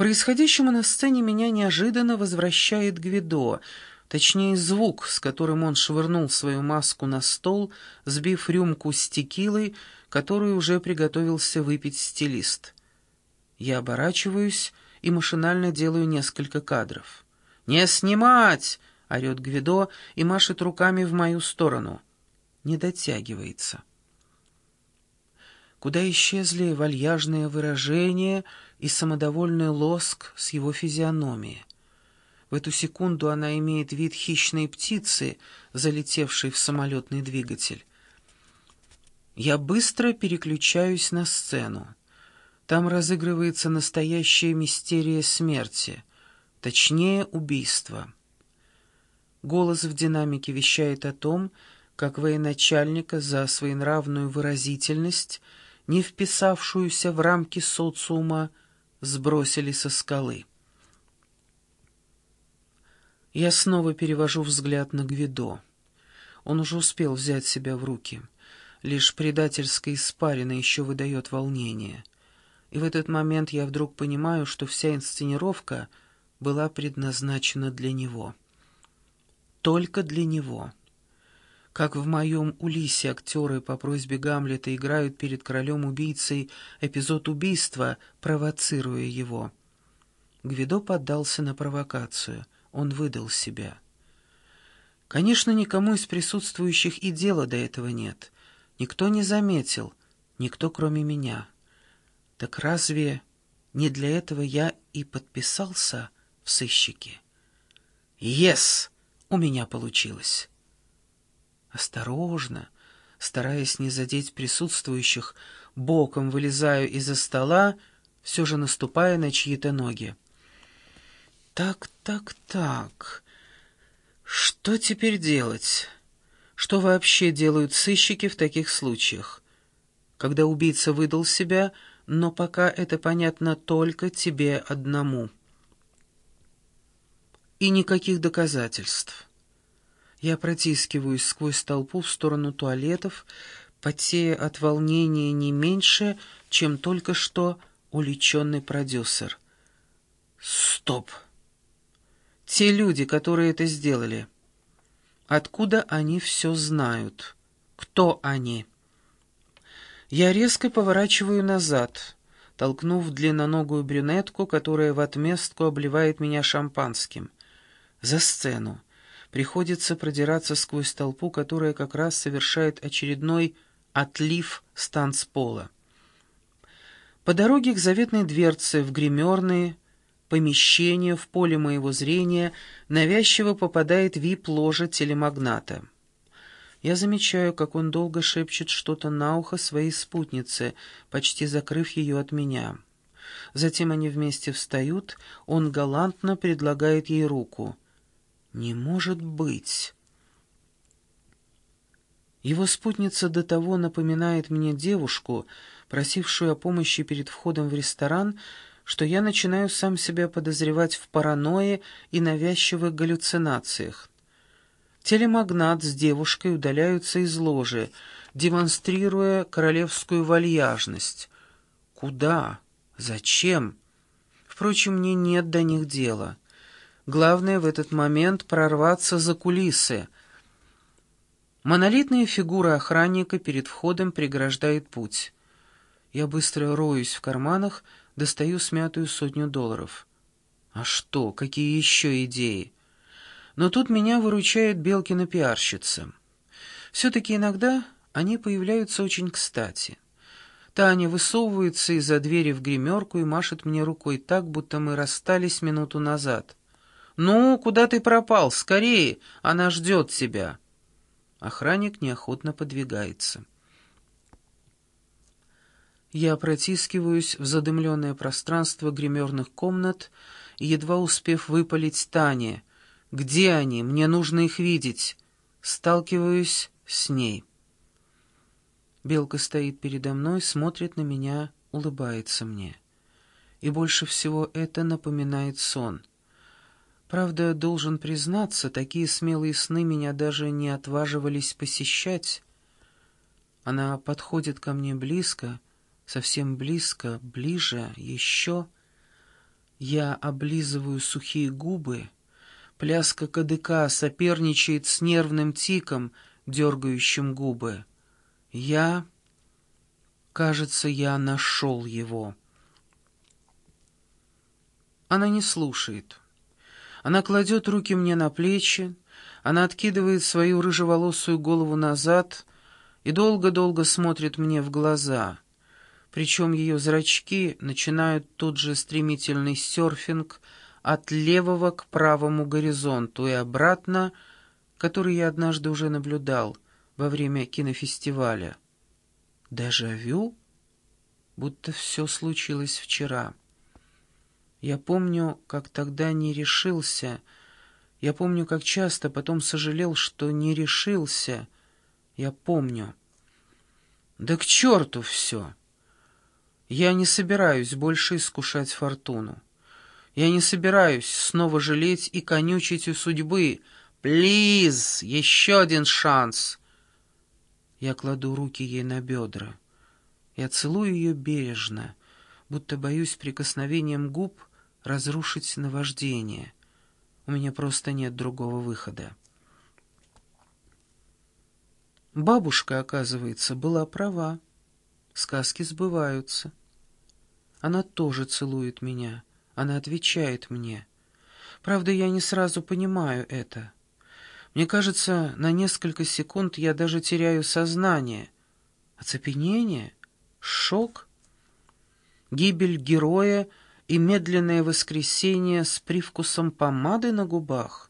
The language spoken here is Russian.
происходящему на сцене меня неожиданно возвращает Гвидо, точнее звук, с которым он швырнул свою маску на стол, сбив рюмку с текилой, которую уже приготовился выпить стилист. Я оборачиваюсь и машинально делаю несколько кадров. «Не снимать!» — орет Гвидо и машет руками в мою сторону. Не дотягивается. Куда исчезли вальяжные выражения и самодовольный лоск с его физиономии? В эту секунду она имеет вид хищной птицы, залетевшей в самолетный двигатель. Я быстро переключаюсь на сцену. Там разыгрывается настоящая мистерия смерти, точнее, убийство. Голос в динамике вещает о том, как военачальника за своенравную выразительность, не вписавшуюся в рамки социума, сбросили со скалы. Я снова перевожу взгляд на Гвидо. Он уже успел взять себя в руки. Лишь предательская испарина еще выдает волнение — и в этот момент я вдруг понимаю, что вся инсценировка была предназначена для него. Только для него. Как в моем «Улисе» актеры по просьбе Гамлета играют перед королем-убийцей эпизод убийства, провоцируя его. Гвидо поддался на провокацию. Он выдал себя. Конечно, никому из присутствующих и дела до этого нет. Никто не заметил, никто кроме меня. Так разве не для этого я и подписался в сыщике? «Ес!» у меня получилось. Осторожно, стараясь не задеть присутствующих, боком вылезаю из-за стола, все же наступая на чьи-то ноги. Так, так, так. Что теперь делать? Что вообще делают сыщики в таких случаях? Когда убийца выдал себя, но пока это понятно только тебе одному. И никаких доказательств. Я протискиваюсь сквозь толпу в сторону туалетов, потея от волнения не меньше, чем только что уличенный продюсер. Стоп! Те люди, которые это сделали. Откуда они все знают? Кто они? Я резко поворачиваю назад, толкнув длинноногую брюнетку, которая в отместку обливает меня шампанским. За сцену. Приходится продираться сквозь толпу, которая как раз совершает очередной отлив с танцпола. По дороге к заветной дверце в гримерные помещения в поле моего зрения навязчиво попадает вип-ложа телемагната. Я замечаю, как он долго шепчет что-то на ухо своей спутнице, почти закрыв ее от меня. Затем они вместе встают, он галантно предлагает ей руку. «Не может быть!» Его спутница до того напоминает мне девушку, просившую о помощи перед входом в ресторан, что я начинаю сам себя подозревать в паранойе и навязчивых галлюцинациях. Телемагнат с девушкой удаляются из ложи, демонстрируя королевскую вальяжность. Куда? Зачем? Впрочем, мне нет до них дела. Главное в этот момент прорваться за кулисы. Монолитная фигура охранника перед входом преграждает путь. Я быстро роюсь в карманах, достаю смятую сотню долларов. А что, какие еще идеи? Но тут меня выручает Белкина пиарщица. Все-таки иногда они появляются очень кстати. Таня высовывается из-за двери в гримерку и машет мне рукой так, будто мы расстались минуту назад. «Ну, куда ты пропал? Скорее! Она ждет тебя!» Охранник неохотно подвигается. Я протискиваюсь в задымленное пространство гримерных комнат, едва успев выпалить Тане — где они? Мне нужно их видеть. Сталкиваюсь с ней. Белка стоит передо мной, смотрит на меня, улыбается мне. И больше всего это напоминает сон. Правда, должен признаться, такие смелые сны меня даже не отваживались посещать. Она подходит ко мне близко, совсем близко, ближе, еще... Я облизываю сухие губы. Пляска кадыка соперничает с нервным тиком, дергающим губы. Я... Кажется, я нашел его. Она не слушает. Она кладет руки мне на плечи, она откидывает свою рыжеволосую голову назад и долго-долго смотрит мне в глаза. Причем ее зрачки начинают тот же стремительный серфинг от левого к правому горизонту и обратно, который я однажды уже наблюдал во время кинофестиваля. Дежавю? Будто все случилось вчера. Я помню, как тогда не решился. Я помню, как часто потом сожалел, что не решился. Я помню. Да к черту все! Я не собираюсь больше искушать фортуну. Я не собираюсь снова жалеть и конючить у судьбы. Плиз, еще один шанс. Я кладу руки ей на бедра. Я целую ее бережно, будто боюсь прикосновением губ разрушить наваждение. У меня просто нет другого выхода. Бабушка, оказывается, была права. Сказки сбываются. Она тоже целует меня. Она отвечает мне. Правда, я не сразу понимаю это. Мне кажется, на несколько секунд я даже теряю сознание. Оцепенение? Шок? Гибель героя — и медленное воскресение с привкусом помады на губах.